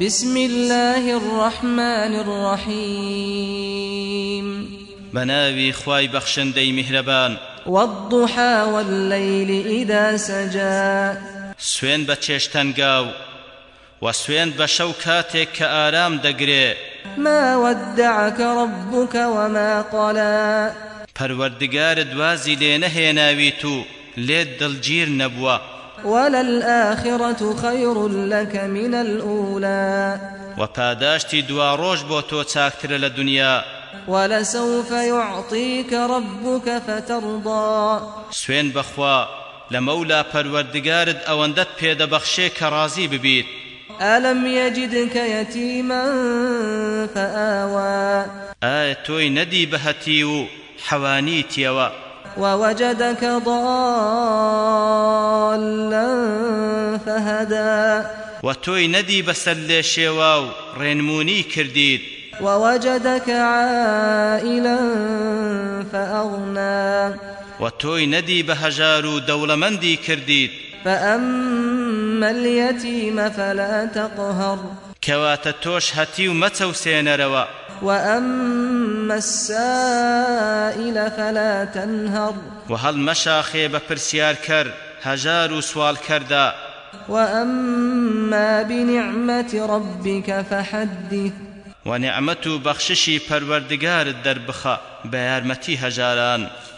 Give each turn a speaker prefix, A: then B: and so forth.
A: بسم الله الرحمن الرحيم
B: بناوي خواي بخشن دي مهربان
A: والضحى والليل إذا سجى
B: سوين بچشتنگاو وسوين بشو كاتك كآرام دقري
A: ما ودعك ربك وما قلا
B: پروردگار دوازي لنهي ناوي تو لێت دڵگیر نەبووە
A: وللآخرة خير لك من الأولى
B: وپاداشتی دوا ڕۆژ بۆ تۆ چاکترە لە دنیا
A: ولسوف يعطيك ربك فترضى
B: سوين بخوا لمولا پروردگارد ئەوەندەت پێدەبەخشێ کە رازی ببیت
A: ألم يجدك يتيما فآوى
B: آية توي ندي بهتيو حوانيتيوا
A: ووجدك ضار هَادًا
B: وتوي ندي بسل شواو رينموني كرديد
A: ووجدك عائلا فأغنى
B: وتوي ندي بهجار دولمندي كرديد
A: فأما اليتيم فلا تقهر
B: كواتە تۆش هەتی و مەچەوسێنەرەوە
A: وأما السائل فلا تنهر
B: وهل مشاخي بپرسيار كر هجار سوال كردا
A: وأما بنعمة ربك فحدث
B: ونعمة بخششي پروردگار در بخا بيارمتي هجاران